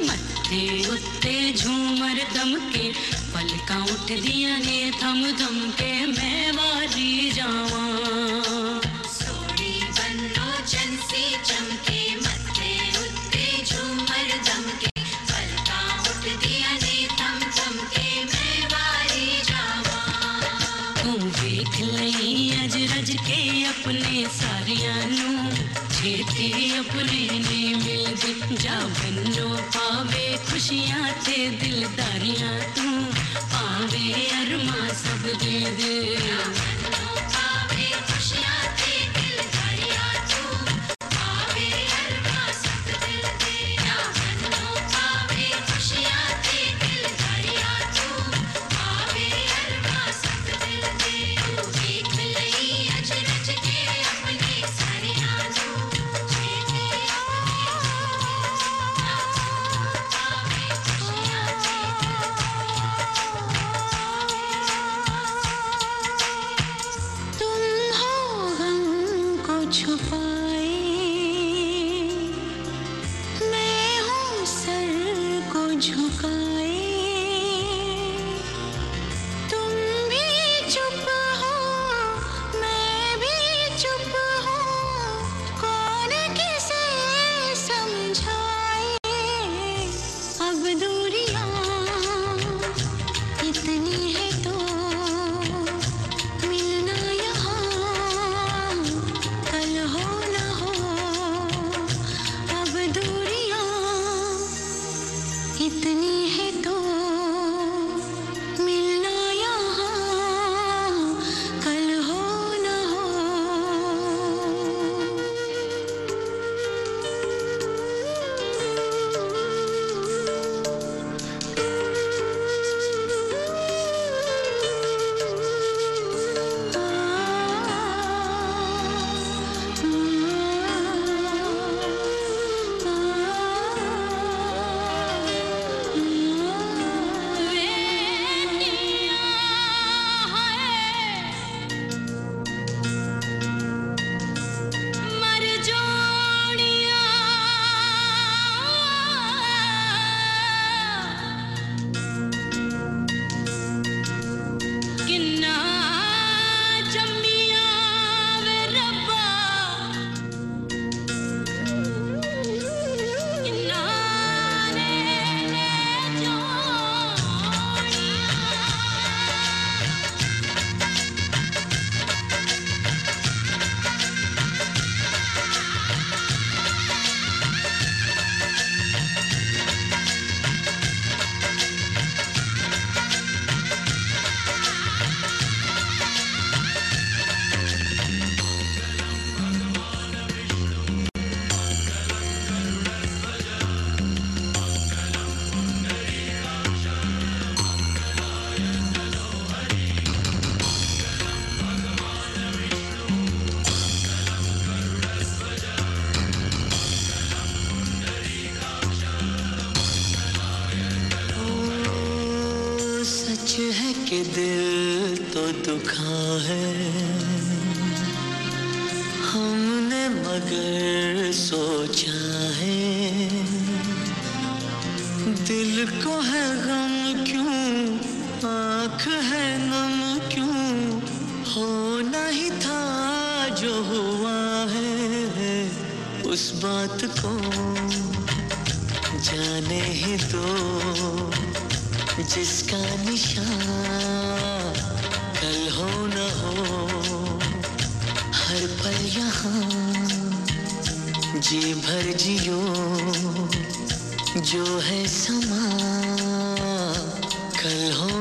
मत्थे उत्ते झूमर दम के पलका उठ दिया ने थम थम के मैं वारी जावा। सोड़ी बन्नो चंसी चमके मत्थे उत्ते झूमर दमके पलका उठ दिया ने थम थम के मैं वारी जावा। तू वेख लई अज रज के अपने सारिया नू। छेती अपने ने मिलदी जा बनो पावे खुशियाँ ते दिलदारियाँ तू। पावे अरमा सब दे दे। कि दिल तो दुखा है। हमने मगर सोचा है। दिल को है गम क्यों? आँख है नम क्यों? होना ही था जो हुआ है। उस बात को जाने ही दो। जिसका निशान कल हो न हो, हर पल यहाँ। जी भर जियो, जो है समा, कल हो